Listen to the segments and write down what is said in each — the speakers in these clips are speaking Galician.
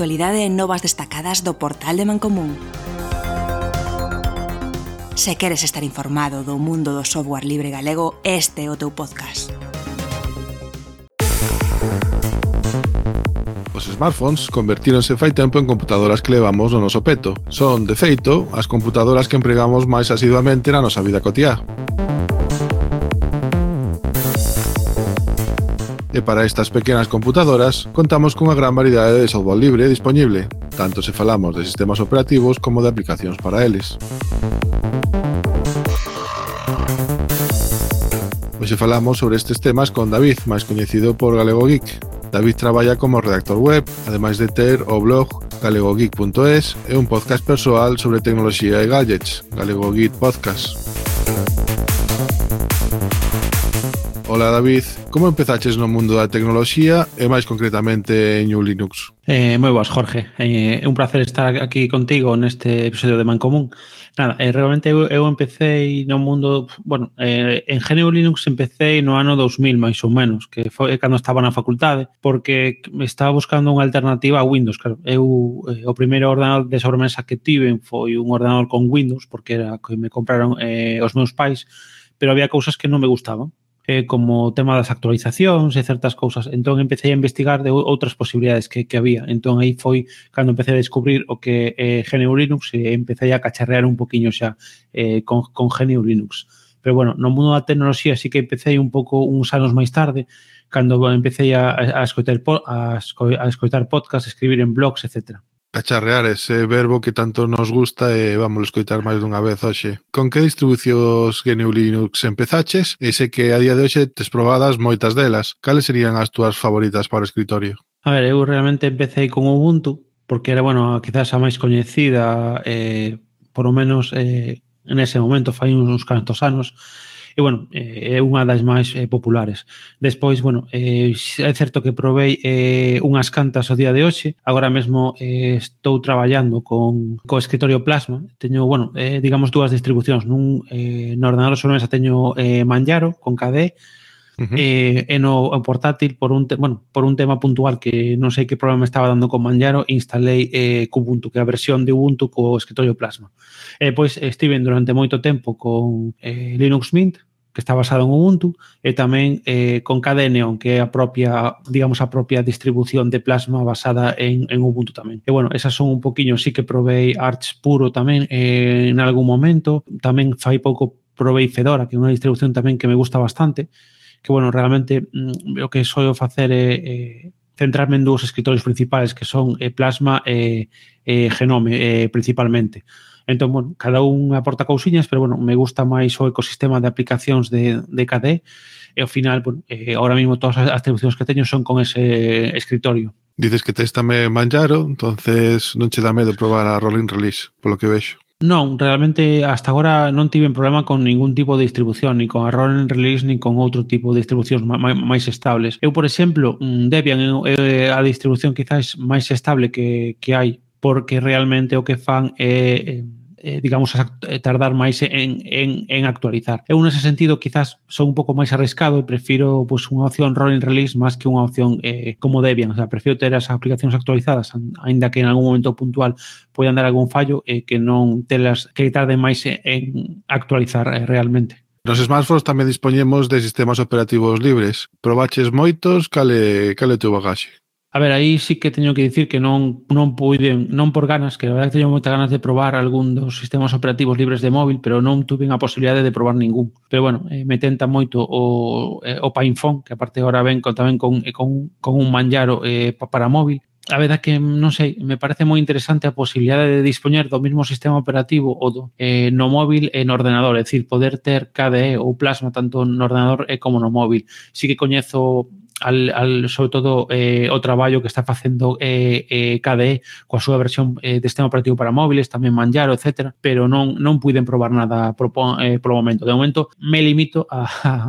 actualidade e novas destacadas do portal de Mancomún. Se queres estar informado do mundo do software libre galego, este é o teu podcast. Os smartphones convertíronse fai tempo en computadoras que levamos no noso peto. Son, de feito, as computadoras que empregamos máis asiduamente na nosa vida cotiá. E para estas pequenas computadoras contamos cunha gran variedade de software libre disponible, tanto se falamos de sistemas operativos como de aplicacións para eles. Hoxe falamos sobre estes temas con David, máis coñecido por Galego Geek. David traballa como redactor web, ademais de ter o blog galegogeek.es e un podcast persoal sobre tecnoloxía e gadgets, Galego Geek Podcast. Ola David, como empezaches no mundo da tecnoloxía e máis concretamente en Linux? Eh, moi boas, Jorge. É eh, un placer estar aquí contigo neste episodio de Mancomún. Nada, eh, realmente eu, eu empecé no mundo, bueno, eh, en GNU Linux empecé no ano 2000, máis ou menos, que foi eh, cando estaba na facultade, porque estaba buscando unha alternativa a Windows. Claro, eu eh, o primeiro ordenador de sobremesa que tiven foi un ordenador con Windows, porque era que me compraron eh, os meus pais, pero había cousas que non me gustaban eh, como o tema das actualizacións e certas cousas. Entón empecé a investigar de outras posibilidades que, que había. Entón aí foi cando empecé a descubrir o que é eh, GNU Linux e empecé a cacharrear un poquinho xa eh, con, con GNU Linux. Pero bueno, no mundo da tecnoloxía sí que empecé un pouco uns anos máis tarde, cando empecé a, a, escoitar, a, a escoitar podcast, escribir en blogs, etcétera cacharrear ese verbo que tanto nos gusta e vamos a escoitar máis dunha vez hoxe. Con que distribucións GNU Linux empezaches e sei que a día de hoxe tes probadas moitas delas. Cales serían as túas favoritas para o escritorio? A ver, eu realmente empecé con Ubuntu porque era, bueno, quizás a máis coñecida eh, por o menos eh, en ese momento fai uns, uns cantos anos e bueno, eh, é unha das máis eh, populares. Despois, bueno, eh, é certo que provei eh, unhas cantas o día de hoxe, agora mesmo eh, estou traballando con co escritorio Plasma, teño, bueno, eh, digamos dúas distribucións, nun eh, no ordenador sobremesa teño eh, Manjaro con KDE, Uh -huh. eh, e no portátil por un, te, bueno, por un tema puntual que non sei que problema estaba dando con Manjaro, instalei eh, Kubuntu, que é a versión de Ubuntu co escritorio Plasma. E eh, pois estiven durante moito tempo con eh, Linux Mint, que está basado en Ubuntu, e tamén eh, con Cadeneon, que é a propia, digamos, a propia distribución de plasma basada en, en Ubuntu tamén. E bueno, esas son un poquinho, sí que provei Arch puro tamén eh, en algún momento, tamén fai pouco provei Fedora, que é unha distribución tamén que me gusta bastante, que bueno, realmente mm, o que soio facer é, eh, é eh, centrarme en dous escritores principais que son eh, Plasma e eh, eh, Genome eh, principalmente. Entón, bueno, cada un aporta cousiñas, pero, bueno, me gusta máis o ecosistema de aplicacións de, de KDE e, ao final, bueno, eh, ahora mismo todas as atribucións que teño son con ese escritorio. Dices que tes tamén Manjaro, entonces non che dá medo probar a Rolling Release, polo que vexo. Non, realmente hasta agora non tiven problema con ningún tipo de distribución, ni con a Rolling Release, ni con outro tipo de distribucións máis estables. Eu, por exemplo, mm, Debian é a distribución quizás máis estable que, que hai, porque realmente o que fan é eh, eh, digamos, eh, tardar máis en, en, en actualizar. Eu nese sentido quizás son un pouco máis arriscado e prefiro pois, pues, unha opción rolling release máis que unha opción eh, como Debian. O sea, prefiro ter as aplicacións actualizadas, aínda que en algún momento puntual poidan dar algún fallo e eh, que non telas que tarde máis en actualizar eh, realmente. Nos smartphones tamén dispoñemos de sistemas operativos libres. Probaches moitos, cale, cale teu bagaxe? A ver, aí sí que teño que dicir que non non puiden, non por ganas, que a verdade teño moitas ganas de probar algún dos sistemas operativos libres de móvil, pero non tuve a posibilidade de probar ningún. Pero bueno, eh, me tenta moito o, eh, o Pinephone, que aparte agora ven con, tamén con, eh, con, con un manllaro eh, para móvil, a verdade que non sei, me parece moi interesante a posibilidade de dispoñer do mesmo sistema operativo o do, eh, no móvil e no ordenador, é dicir, poder ter KDE ou Plasma tanto no ordenador e como no móvil. Si que coñezo al, al sobre todo eh, o traballo que está facendo eh, eh, KDE coa súa versión eh, de sistema operativo para móviles, tamén Manjaro, etc. Pero non non puiden probar nada pro, eh, pro momento. De momento me limito a,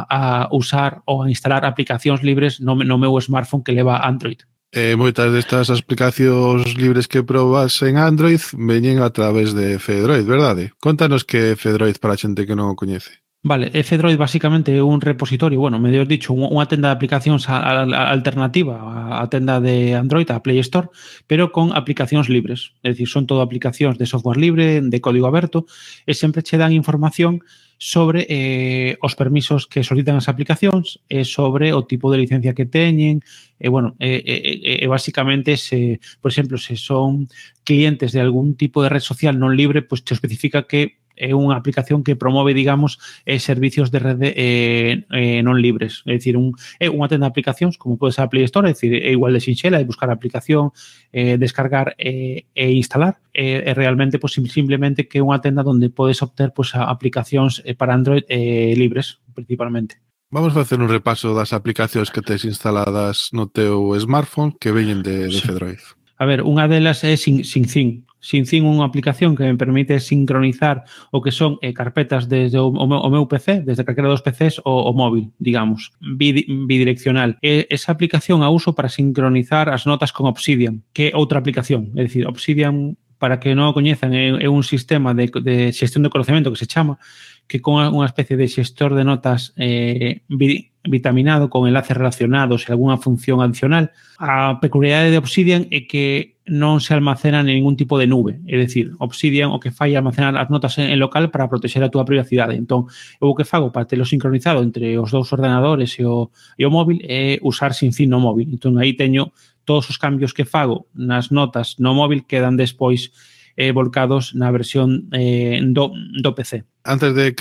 a usar ou a instalar aplicacións libres no, no meu smartphone que leva Android. Eh, moitas destas aplicacións libres que probas en Android veñen a través de Fedroid, verdade? Contanos que é Fedroid para a xente que non o coñece. Vale, F-Droid basicamente é un repositorio, bueno, me dicho, unha tenda de aplicacións a, a, a alternativa á tenda de Android, a Play Store, pero con aplicacións libres. É dicir, son todo aplicacións de software libre, de código aberto, e sempre che dan información sobre eh, os permisos que solicitan as aplicacións, e sobre o tipo de licencia que teñen, e bueno, e, e, e basicamente se, por exemplo, se son clientes de algún tipo de red social non libre, pois pues te especifica que é unha aplicación que promove, digamos, eh, servicios de rede eh, eh, non libres. É dicir, un, é unha tenda de aplicacións como pode ser a Play Store, é dicir, é igual de sinxela, de buscar a aplicación, eh, descargar eh, e instalar. É, é realmente pois, pues, simplemente que é unha tenda onde podes obter pois, pues, aplicacións eh, para Android eh, libres, principalmente. Vamos a facer un repaso das aplicacións que tes instaladas no teu smartphone que veñen de, de Fedroid. A ver, unha delas é SyncSync, Sinfín unha aplicación que me permite sincronizar o que son eh, carpetas desde o, o, meu, o meu PC, desde calquera dos PCs o, o móvil, digamos, bidireccional. E, esa aplicación a uso para sincronizar as notas con Obsidian, que é outra aplicación. É dicir, Obsidian para que non o coñezan, é, un sistema de, de xestión de conocemento que se chama, que con unha especie de xestor de notas eh, vitaminado con enlaces relacionados e algunha función adicional. A peculiaridade de Obsidian é que non se almacena en ningún tipo de nube. É dicir, Obsidian o que fai é almacenar as notas en, en local para protexer a túa privacidade. Entón, eu o que fago para telo sincronizado entre os dous ordenadores e o, e o móvil é usar sin fin no móvil. Entón, aí teño todos os cambios que fago nas notas no móvil quedan despois eh, volcados na versión eh, do, do PC. Antes de,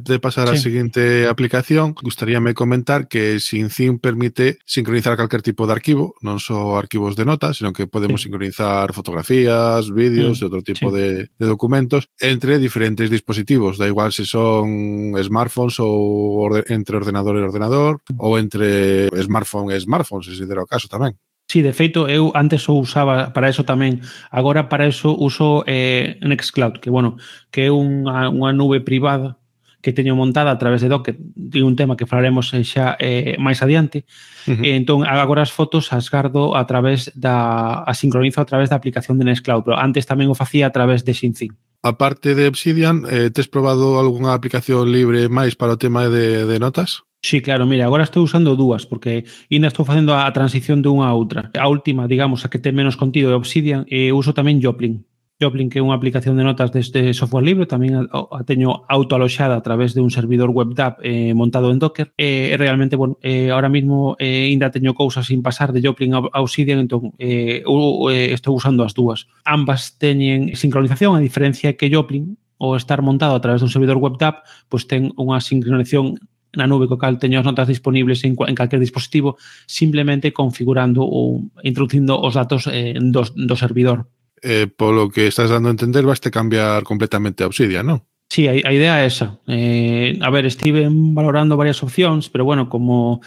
de pasar á sí. seguinte aplicación, gustaríame comentar que SynCin permite sincronizar calquer tipo de arquivo, non só arquivos de notas, sino que podemos sí. sincronizar fotografías, vídeos mm. Sí. e outro tipo sí. de, de documentos entre diferentes dispositivos, da igual se son smartphones ou orde, entre ordenador e ordenador, ou entre smartphone e smartphone, se dera o caso tamén. Sí, de feito, eu antes o usaba para eso tamén. Agora para eso uso eh, Nextcloud, que bueno, que é unha, unha nube privada que teño montada a través de Docker. Ten un tema que falaremos eh, xa eh, máis adiante. Uh -huh. E, entón, agora as fotos as gardo a través da... a sincronizo a través da aplicación de Nextcloud, pero antes tamén o facía a través de Xinzin. A parte de Obsidian, eh, tes probado algunha aplicación libre máis para o tema de, de notas? Sí, claro, mira, agora estou usando dúas porque ainda estou facendo a transición de unha a outra. A última, digamos, a que ten menos contido é Obsidian e uso tamén Joplin. Joplin, que é unha aplicación de notas deste software libre, tamén a, a teño autoaloxada a través de un servidor web DAP eh, montado en Docker. E eh, realmente, bueno, eh, ahora mismo eh, ainda teño cousas sin pasar de Joplin a, a Obsidian, entón eh, eu, eh, estou usando as dúas. Ambas teñen sincronización, a diferencia é que Joplin o estar montado a través dun servidor web DAP, pois ten unha sincronización na nube co cal teño as notas disponibles en, en calquer dispositivo simplemente configurando ou introducindo os datos eh, do, do servidor. Eh, polo que estás dando a entender, vaste cambiar completamente a Obsidian, non? Sí, a, a idea é esa. Eh, a ver, estive valorando varias opcións, pero bueno, como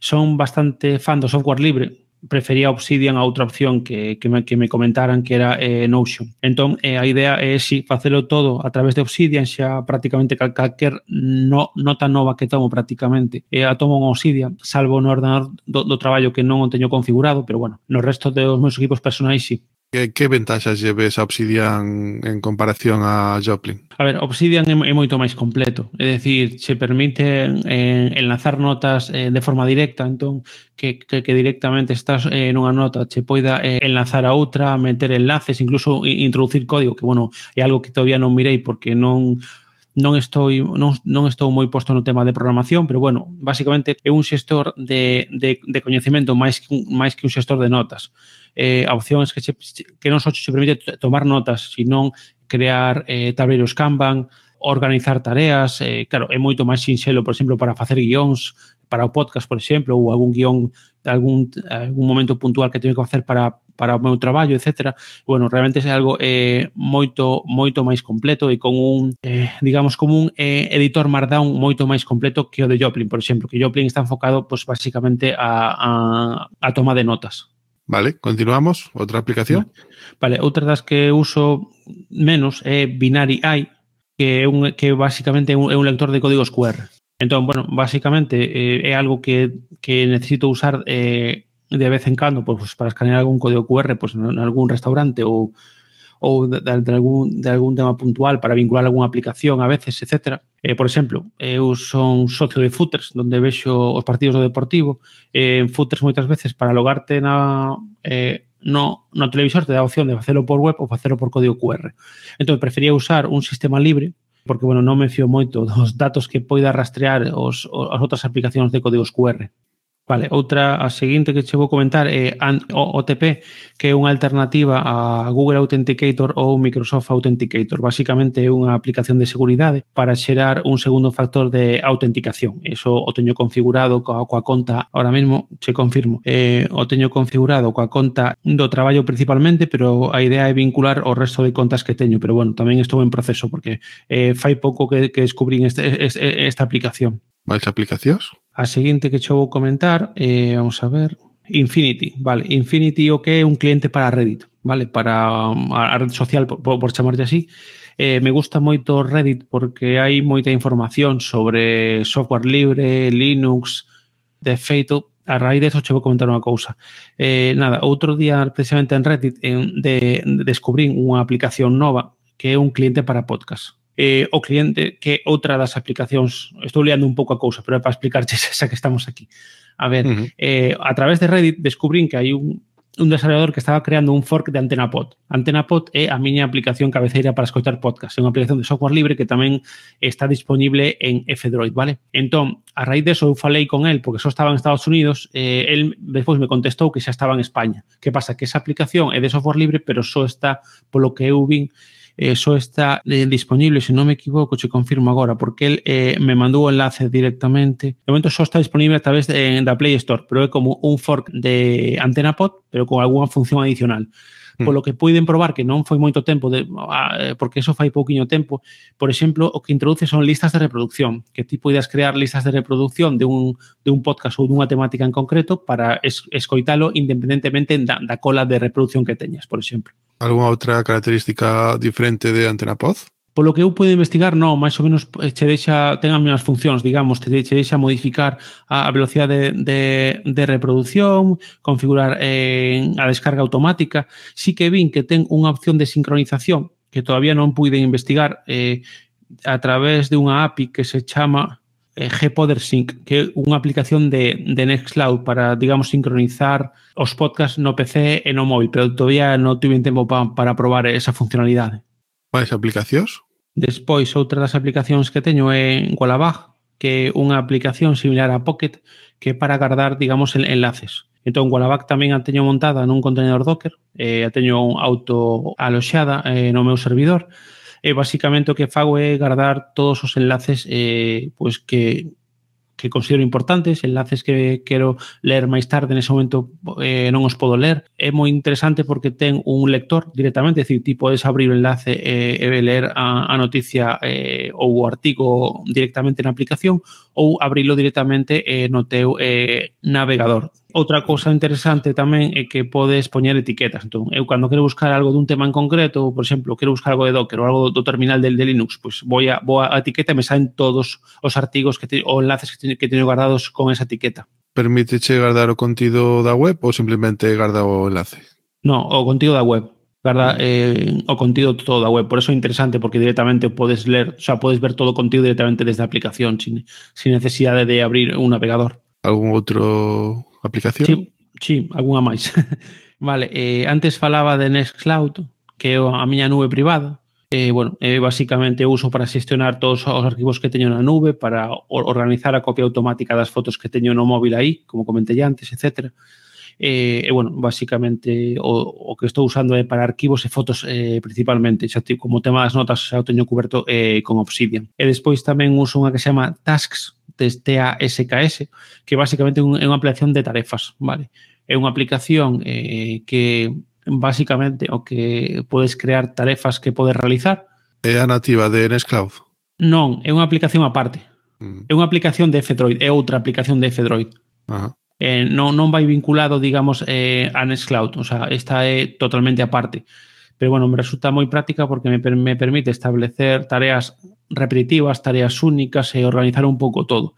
son bastante fan do software libre, prefería Obsidian a outra opción que, que, me, que me comentaran que era eh, Notion. Entón, eh, a idea é si facelo todo a través de Obsidian xa prácticamente cal, calquer no, nota nova que tomo prácticamente eh, a tomo en Obsidian, salvo no ordenador do, do traballo que non o teño configurado, pero bueno, no resto dos meus equipos personais si. Sí. Que, que ventaxas lle ves a Obsidian en comparación a Joplin? A ver, Obsidian é, é moito máis completo, é dicir, se permite eh, enlazar notas eh, de forma directa, entón que, que, que directamente estás eh, nunha nota che poida eh, enlazar a outra, meter enlaces, incluso introducir código, que bueno, é algo que todavía non mirei porque non non estou non, non estou moi posto no tema de programación, pero bueno, basicamente é un xestor de, de, de coñecemento máis que un, máis que un xestor de notas. Eh, a opción é que, se, que non só se permite tomar notas, sino crear eh, tableiros Kanban, organizar tareas, eh, claro, é moito máis sinxelo, por exemplo, para facer guións para o podcast, por exemplo, ou algún guión algún, algún momento puntual que teño que facer para, para o meu traballo, etc. Bueno, realmente é algo eh, moito moito máis completo e con un, eh, digamos, como un eh, editor Markdown moito máis completo que o de Joplin, por exemplo, que Joplin está enfocado, pues, basicamente a, a, a toma de notas. Vale, continuamos. Outra aplicación? Vale, outra das que uso menos é Binary AI, que é un que basicamente é un, é un lector de códigos QR. Entón, bueno, basicamente eh, é algo que, que necesito usar eh, de vez en cando pues, para escanear algún código QR pues, pois, en algún restaurante ou, ou de, de, algún, de algún tema puntual para vincular algunha aplicación a veces, etc. Eh, por exemplo, eu son socio de Footers, donde vexo os partidos do Deportivo. Eh, en Footers moitas veces para logarte na... Eh, no, no televisor te dá a opción de facelo por web ou facelo por código QR. Entón, prefería usar un sistema libre porque, bueno, non me fío moito dos datos que poida rastrear os, as outras aplicacións de códigos QR. Vale, outra, a seguinte que che vou comentar é OTP, que é unha alternativa a Google Authenticator ou Microsoft Authenticator. Básicamente é unha aplicación de seguridade para xerar un segundo factor de autenticación. Eso o teño configurado coa, coa conta, ahora mesmo che confirmo, eh, o teño configurado coa conta do traballo principalmente, pero a idea é vincular o resto de contas que teño. Pero bueno, tamén estou en proceso porque eh, fai pouco que, que descubrín este, este, esta aplicación. Mais aplicacións? A seguinte que cho vou comentar, eh, vamos a ver, Infinity, vale, Infinity o que é un cliente para Reddit, vale, para um, a red social, por, por chamarlle así, Eh, me gusta moito Reddit porque hai moita información sobre software libre, Linux, de feito, a raíz de eso che vou comentar unha cousa. Eh, nada, outro día precisamente en Reddit en, de, de descubrín unha aplicación nova que é un cliente para podcast eh, o cliente que outra das aplicacións, estou liando un pouco a cousa, pero é para explicarche esa que estamos aquí. A ver, uh -huh. eh, a través de Reddit descubrín que hai un, un desarrollador que estaba creando un fork de AntenaPod. AntenaPod é a miña aplicación cabeceira para escoitar podcast, é unha aplicación de software libre que tamén está disponible en F-Droid, vale? Entón, a raíz de eso eu falei con el, porque só estaba en Estados Unidos, eh, el despois me contestou que xa estaba en España. Que pasa? Que esa aplicación é de software libre, pero só está, polo que eu vin, eh, só está eh, disponible, se non me equivoco, che confirmo agora, porque el eh, me mandou o enlace directamente. De momento só está disponible a través de, da Play Store, pero é como un fork de AntenaPod, pero con algunha función adicional. Mm. Polo que puiden probar que non foi moito tempo, de, eh, porque eso fai pouquiño tempo, por exemplo, o que introduce son listas de reproducción, que ti podes crear listas de reproducción de un, de un podcast ou dunha temática en concreto para es, escoitalo independentemente da, da cola de reproducción que teñas, por exemplo. Alguna outra característica diferente de Antena Poz? Polo que eu pude investigar, non, máis ou menos eh, che deixa, ten as mesmas funcións, digamos, te che deixa modificar a, a velocidade de, de, de reproducción, configurar eh, a descarga automática. Sí que vin que ten unha opción de sincronización que todavía non pude investigar eh, a través de unha API que se chama Eh, Gpoder Sync, que é unha aplicación de, de Nextcloud para, digamos, sincronizar os podcasts no PC e no móvil, pero todavía non tuve tempo pa, para probar esa funcionalidade. Quais aplicacións? Despois, outra das aplicacións que teño é Wallabag, que é unha aplicación similar a Pocket, que é para guardar, digamos, enlaces. Entón, Wallabag tamén a teño montada nun contenedor Docker, eh, a teño auto aloxada eh, no meu servidor, eh, basicamente o que fago é guardar todos os enlaces eh, pues que que considero importantes, enlaces que quero ler máis tarde, nese momento eh, non os podo ler, é moi interesante porque ten un lector directamente, é dicir, ti podes abrir o enlace eh, e ler a, a noticia eh, ou o artigo directamente na aplicación ou abrilo directamente eh, no teu eh, navegador. Outra cousa interesante tamén é que podes poñer etiquetas. Entón, eu cando quero buscar algo dun tema en concreto, ou, por exemplo, quero buscar algo de Docker ou algo do terminal del de Linux, pois pues vou a, vou a etiqueta e me saen todos os artigos que te, ou enlaces que teño, que teño guardados con esa etiqueta permíteche guardar o contido da web ou simplemente guarda o enlace? No, o contido da web. Guarda mm. eh, o contido todo da web. Por eso é interesante, porque directamente podes ler, o sea, podes ver todo o contido directamente desde a aplicación, sin, sin necesidade de abrir un navegador. Algún outro aplicación? Sí, sí algunha máis. vale, eh, antes falaba de Nextcloud, que é a miña nube privada, eh, bueno, eh, basicamente uso para xestionar todos os arquivos que teño na nube, para organizar a copia automática das fotos que teño no móvil aí, como comentei antes, etc. Eh, eh, bueno, basicamente o, o que estou usando é para arquivos e fotos eh, principalmente, xa te, como tema das notas xa o teño coberto eh, con Obsidian. Eh, e despois tamén uso unha que se chama Tasks, TASKS, que basicamente é unha ampliación de tarefas, vale? É unha aplicación eh, que basicamente o que podes crear tarefas que podes realizar. É a nativa de Nextcloud? Non, é unha aplicación aparte. Mm. É unha aplicación de F-Droid, é outra aplicación de F-Droid. Ajá. Eh, non, non vai vinculado, digamos, eh, a Nextcloud, o sea, esta é totalmente aparte. Pero bueno, me resulta moi práctica porque me, me permite establecer tareas repetitivas, tareas únicas e organizar un pouco todo.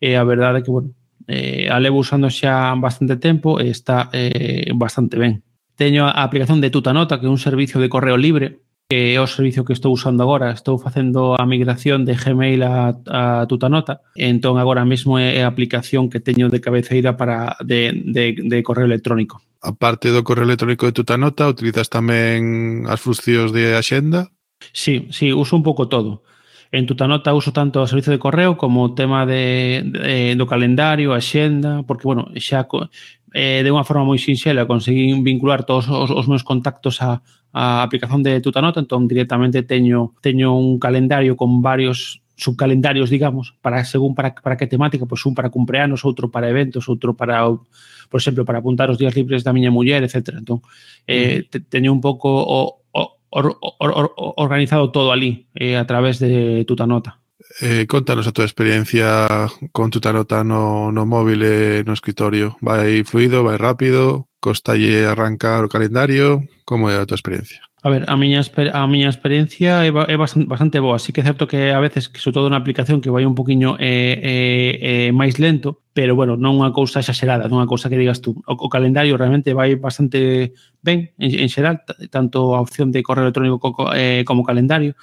E eh, a verdade é que, bueno, eh, a levo usando xa bastante tempo e está eh, bastante ben. Teño a aplicación de Tutanota, que é un servicio de correo libre, que é o servicio que estou usando agora. Estou facendo a migración de Gmail a, a Tutanota. Entón, agora mesmo é a aplicación que teño de cabeceira para de, de, de correo electrónico. A parte do correo electrónico de Tutanota, utilizas tamén as funcións de Axenda? Sí, sí, uso un pouco todo. En Tutanota uso tanto o servicio de correo como o tema de, de, do calendario, a xenda, porque, bueno, xa, eh, de unha forma moi sinxela conseguín vincular todos os, os meus contactos a, a aplicación de Tutanota, entón directamente teño teño un calendario con varios subcalendarios, digamos, para según para, para que temática, pois un para cumpleanos, outro para eventos, outro para, por exemplo, para apuntar os días libres da miña muller, etc. Entón, eh, mm. te, teño un pouco o, o, or, or, or, organizado todo ali eh, a través de Tutanota. Eh, contanos a túa experiencia con Tutanota no, no móvil e no escritorio. Vai fluido, vai rápido, costalle arrancar o calendario, como é a túa experiencia? A ver, a miña, a miña experiencia é, é bastante, bastante boa. Sí que é certo que a veces, que sobre todo na aplicación, que vai un poquinho eh, eh, eh, máis lento, pero bueno, non unha cousa exagerada, non unha cousa que digas tú. O, o calendario realmente vai bastante ben en, en xeral, tanto a opción de correo electrónico co, eh, como calendario.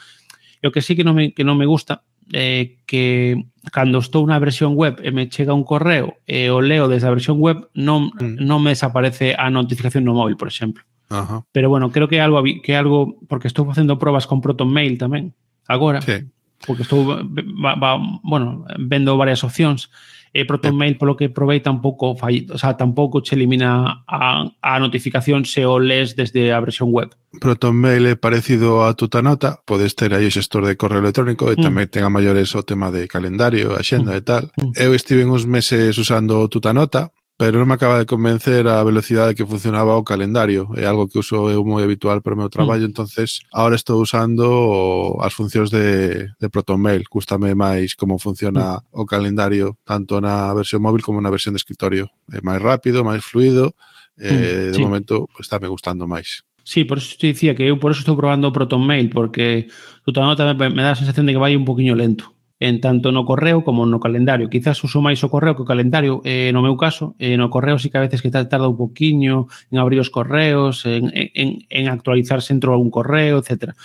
E o que sí que non me, que non me gusta eh, que cando estou na versión web e me chega un correo e o leo desde a versión web non, mm. non me desaparece a notificación no móvil, por exemplo. Ajá. Pero bueno, creo que é algo que é algo porque estou facendo probas con Proton Mail tamén agora. Sí. Porque estou va, va, bueno, vendo varias opcións Eh, e ProtonMail polo que provei tampouco fai, o sea, tampouco che elimina a, a notificación se o les desde a versión web. ProtonMail é parecido a Tutanota, podes ter aí o xestor de correo electrónico e mm. tamén ten a maiores o tema de calendario, axenda mm. e tal. Mm. Eu estive uns meses usando Tutanota, pero non me acaba de convencer a velocidade que funcionaba o calendario. É algo que uso eu moi habitual para o meu traballo, mm. entonces ahora estou usando as funcións de, de ProtonMail. Gústame máis como funciona mm. o calendario tanto na versión móvil como na versión de escritorio. É máis rápido, máis fluido, eh, mm, de sí. momento pues, está me gustando máis. Sí, por eso te dicía que eu por eso estou probando ProtonMail, porque tu tamén me dá a sensación de que vai un poquinho lento en tanto no correo como no calendario. Quizás uso máis o correo que o calendario, eh, no meu caso, eh, no correo sí que a veces que tarda un poquinho en abrir os correos, en, en, en actualizarse dentro de algún correo, etcétera.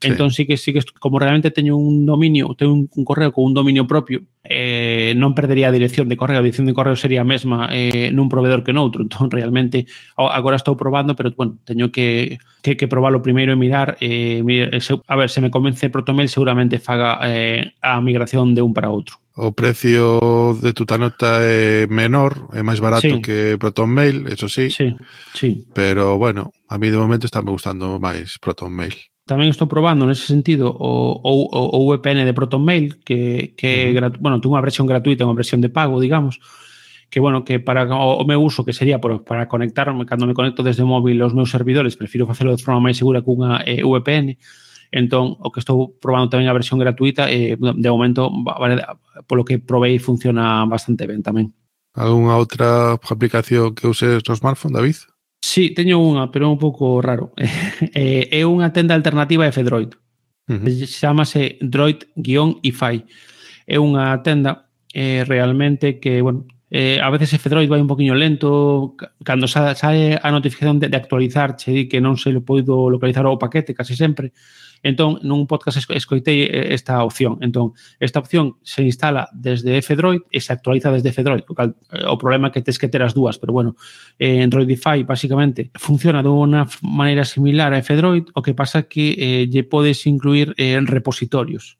Sí. Entón sí que sí que como realmente teño un dominio, teño un, un correo con un dominio propio, eh, non perdería a dirección de correo, a dirección de correo sería a mesma eh, nun proveedor que noutro. Entón realmente agora estou probando, pero bueno, teño que que, que probalo primeiro e mirar eh, eh a ver, se me convence Protomail seguramente faga eh, a migración de un para outro o precio de Tutanota é menor, é máis barato sí. que Protonmail, eso sí. Sí, sí. Pero bueno, a mí de momento está me gustando máis Protonmail. Tamén estou probando nese sentido o, o, o VPN de ProtonMail, que, que mm. bueno, ten unha versión gratuita, unha versión de pago, digamos, que bueno, que para o, o meu uso que sería por, para conectarme cando me conecto desde o móvil aos meus servidores, prefiro facelo de forma máis segura cunha eh, VPN. Entón, o que estou probando tamén a versión gratuita e eh, de momento vale, polo que probei funciona bastante ben tamén. Alguna outra aplicación que uses no smartphone, David? Sí, teño unha, pero é un pouco raro. Eh, é unha tenda alternativa de Fedroid. Uh eh, -huh. Chámase Droid-IFI. É unha tenda eh, realmente que, bueno, eh, a veces Fedroid vai un poquinho lento, cando sae a notificación de, de actualizar, che di que non se lo poido localizar o paquete casi sempre, Entón, nun podcast escoitei eh, esta opción. Entón, esta opción se instala desde F-Droid e se actualiza desde F-Droid, o, cal, eh, o problema é que tes que ter as dúas, pero bueno, eh, Droidify, basicamente, funciona de unha maneira similar a F-Droid, o que pasa que eh, lle podes incluir eh, repositorios,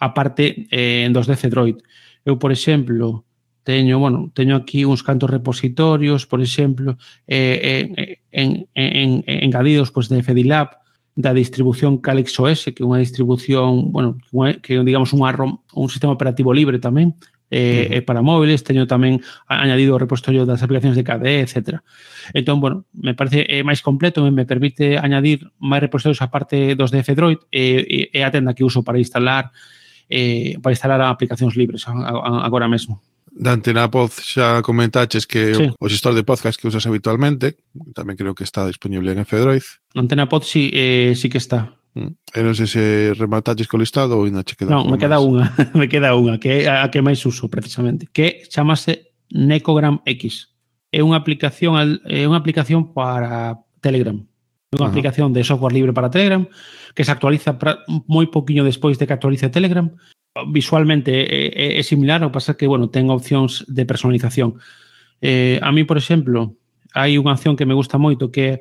aparte eh, dos de F-Droid. Eu, por exemplo, teño, bueno, teño aquí uns cantos repositorios, por exemplo, eh, eh, en, en, en, engadidos pues, de FDLab, da distribución Calix OS, que é unha distribución, bueno, que é, digamos unha ROM, un sistema operativo libre tamén, eh, uh -huh. para móviles, teño tamén añadido o repositorio das aplicacións de KDE, etc. Entón, bueno, me parece eh, máis completo, me, me permite añadir máis repositorios aparte dos de F-Droid e, eh, e a tenda que uso para instalar eh, para instalar aplicacións libres agora mesmo. Dante, na poz xa comentaches que sí. o xestor de podcast que usas habitualmente, tamén creo que está disponible en Fedroid. Antena Pod sí, eh, sí que está. Mm. E non sei se remataches co listado ou ainda che queda Non, me queda máis. unha, me queda unha, que é a que máis uso precisamente, que chamase Necogram X. É unha aplicación é unha aplicación para Telegram. Unha Ajá. aplicación de software libre para Telegram que se actualiza moi poquinho despois de que actualice Telegram. Visualmente é, é similar, o pasa que, bueno, ten opcións de personalización. Eh, a mí, por exemplo, hai unha opción que me gusta moito que é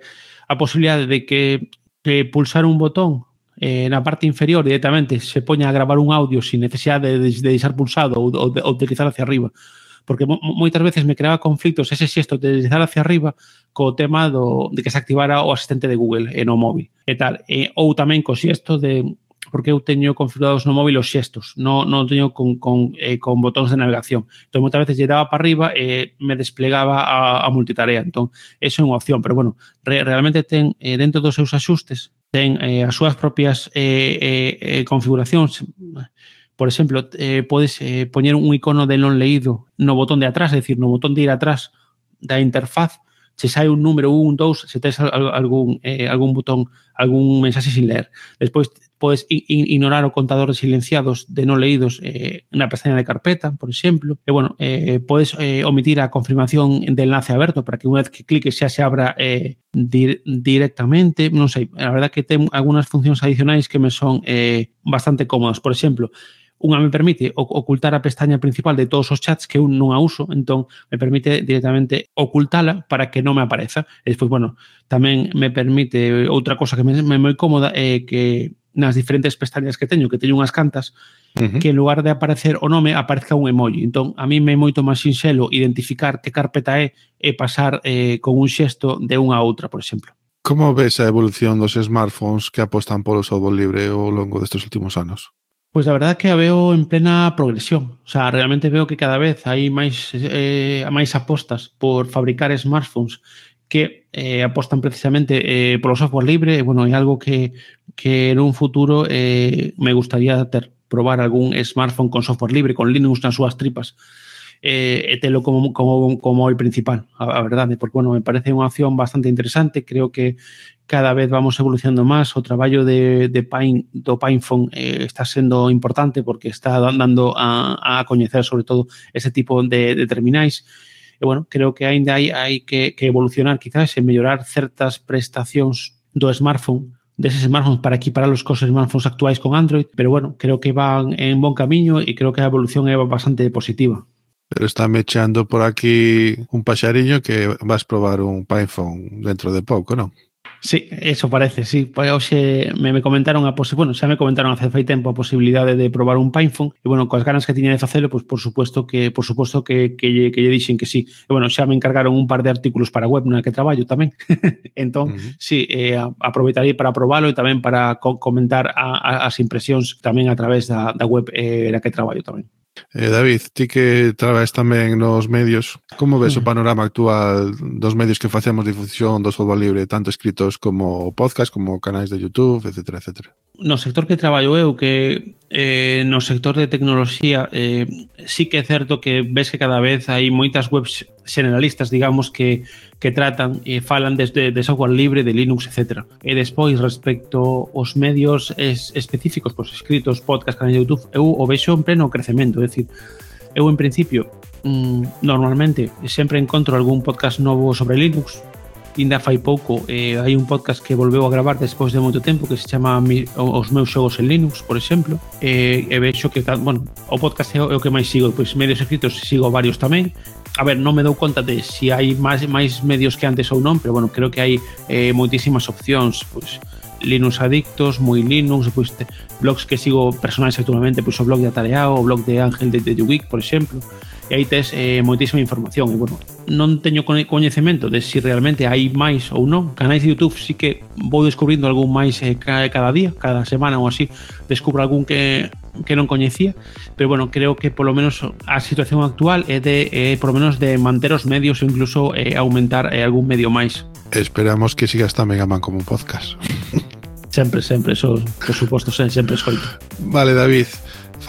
a posibilidade de que, que pulsar un botón eh, na parte inferior directamente se poña a gravar un audio sin necesidade de, de deixar pulsado ou, ou de, ou de deslizar hacia arriba. Uh porque mo moitas veces me creaba conflitos ese xesto de deslizar hacia arriba co tema do, de que se activara o asistente de Google e no móvil e tal. E, ou tamén co xesto de porque eu teño configurados no móvil os xestos, non no teño con, con, eh, con botóns de navegación. Entón, moitas veces lle daba para arriba e me desplegaba a, a multitarea. Entón, eso é unha opción, pero bueno, re, realmente ten eh, dentro dos seus axustes, ten eh, as súas propias eh, eh, eh configuracións, Por exemplo, eh, podes eh, poñer un icono de non leído no botón de atrás, é decir, no botón de ir atrás da interfaz, se sai un número, un, dos, se tes algún, eh, algún botón, algún mensaxe sin ler. Despois podes ignorar o contador de silenciados de non leídos eh, na pestaña de carpeta, por exemplo. E, bueno, eh, podes eh, omitir a confirmación de enlace aberto para que unha vez que cliques xa se abra eh, dir directamente. Non sei, a verdad que ten algunhas funcións adicionais que me son eh, bastante cómodas. Por exemplo, unha me permite ocultar a pestaña principal de todos os chats que un non a uso, entón me permite directamente ocultala para que non me apareza. E despois, bueno, tamén me permite outra cosa que me, me moi cómoda é que nas diferentes pestañas que teño, que teño unhas cantas, uh -huh. que en lugar de aparecer o nome, aparezca un emoji. Entón, a mí me é moito máis sinxelo identificar que carpeta é e pasar eh, con un xesto de unha a outra, por exemplo. Como ves a evolución dos smartphones que apostan polo software libre ao longo destes últimos anos? Pois a verdade que a veo en plena progresión. O sea, realmente veo que cada vez hai máis eh, máis apostas por fabricar smartphones que eh, apostan precisamente eh, polo software libre. E, bueno, é algo que, que en un futuro eh, me gustaría ter probar algún smartphone con software libre, con Linux nas súas tripas eh, e telo como, como, como el principal, a, a verdade, porque, bueno, me parece unha opción bastante interesante, creo que cada vez vamos evolucionando máis, o traballo de, de Pine, do PinePhone eh, está sendo importante porque está dando a, a coñecer sobre todo ese tipo de, de terminais. E, bueno, creo que ainda hai, hai que, que evolucionar quizás e mellorar certas prestacións do smartphone deses smartphones para equipararlos cos smartphones actuais con Android, pero bueno, creo que van en bon camiño e creo que a evolución é bastante positiva. Pero está me echando por aquí un paxariño que vas probar un PinePhone dentro de pouco, non? Sí, eso parece, sí. Oxe me, me comentaron a posi... bueno, xa me comentaron hace fai tempo a posibilidade de probar un Pinephone e bueno, coas ganas que tiña de facelo, pois por suposto que por suposto que que lle, que lle dixen que sí. E bueno, xa me encargaron un par de artículos para web na que traballo tamén. entón, uh -huh. sí, eh, aproveitarei para probalo e tamén para co comentar a, a, as impresións tamén a través da, da web eh, na que traballo tamén. Eh, David, ti que traballas tamén nos medios, como ves o mm. panorama actual dos medios que facemos difusión do fútbol libre, tanto escritos como podcast, como canais de YouTube, etcétera, etcétera? no sector que traballo eu que eh, no sector de tecnoloxía eh, sí que é certo que ves que cada vez hai moitas webs generalistas, digamos, que, que tratan e eh, falan desde de software libre, de Linux, etc. E despois, respecto aos medios es, específicos, pois, escritos, podcast, canal de YouTube, eu o vexo en pleno crecemento, é dicir, eu en principio mm, normalmente sempre encontro algún podcast novo sobre Linux, Inda fai pouco eh, hai un podcast que volveu a gravar despois de moito tempo que se chama Mi, Os meus xogos en Linux, por exemplo eh, e vexo que, bueno, o podcast é o, é o que máis sigo pois medios escritos sigo varios tamén a ver, non me dou conta de se si hai máis, máis medios que antes ou non pero bueno, creo que hai eh, moitísimas opcións pois Linux Adictos, Moi Linux, pois te, blogs que sigo personais actualmente, pois o blog de Atareao, o blog de Ángel de, de Week, por exemplo e aí tes eh, moitísima información e bueno, non teño coñecemento de se si realmente hai máis ou non canais de Youtube sí que vou descubrindo algún máis eh, cada día, cada semana ou así descubro algún que que non coñecía, pero bueno, creo que polo menos a situación actual é de eh, polo menos de manter os medios ou incluso eh, aumentar eh, algún medio máis. Esperamos que sigas tamén a man como un podcast. sempre, sempre, so, por suposto, sempre escoito. Vale, David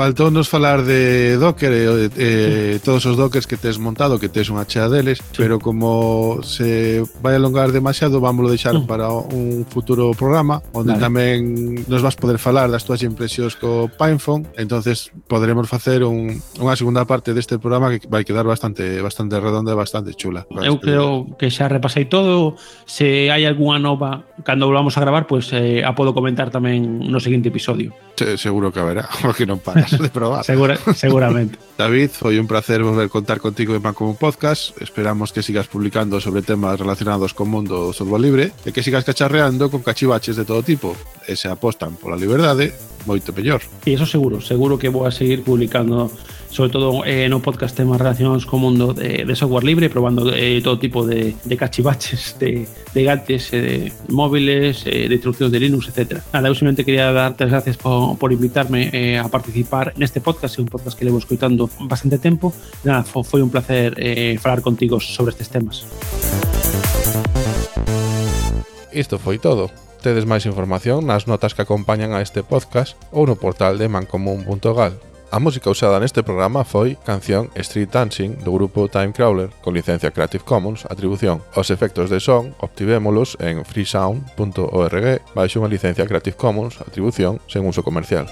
faltounos falar de Docker e eh, eh todos os Dockers que tes montado, que tes unha chea deles, sí. pero como se vai alongar demasiado, vámoslo deixar mm. para un futuro programa onde vale. tamén nos vas poder falar das túas impresións co Pinephone, entonces poderemos facer un, unha segunda parte deste programa que vai quedar bastante bastante redonda e bastante chula. Eu creo que xa repasei todo, se hai algunha nova cando volvamos a gravar, pois pues, eh, a podo comentar tamén no seguinte episodio. Se, seguro que haberá, porque non para. De probar. Segura, seguramente. David, foi un placer volver a contar contigo en Mancomún Podcast. Esperamos que sigas publicando sobre temas relacionados con mundo do software libre e que sigas cacharreando con cachivaches de todo tipo se apostan pola liberdade, moito mellor. E iso seguro, seguro que vou a seguir publicando sobre todo eh, no podcast temas relacionados co mundo de, de software libre, probando eh, todo tipo de, de cachivaches, de, de gadgets, eh, de móviles, eh, de instruccións de Linux, etc. Nada, eu simplemente quería darte as gracias por, por invitarme eh, a participar neste podcast, é un podcast que levo escoitando bastante tempo. Nada, foi un placer eh, falar contigo sobre estes temas. Isto foi todo. Tedes máis información nas notas que acompañan a este podcast ou no portal de mancomún.gal. A música usada neste programa foi canción Street Dancing do grupo Time Crawler con licencia Creative Commons atribución. Os efectos de son obtivémolos en freesound.org baixo unha licencia Creative Commons atribución sen uso comercial.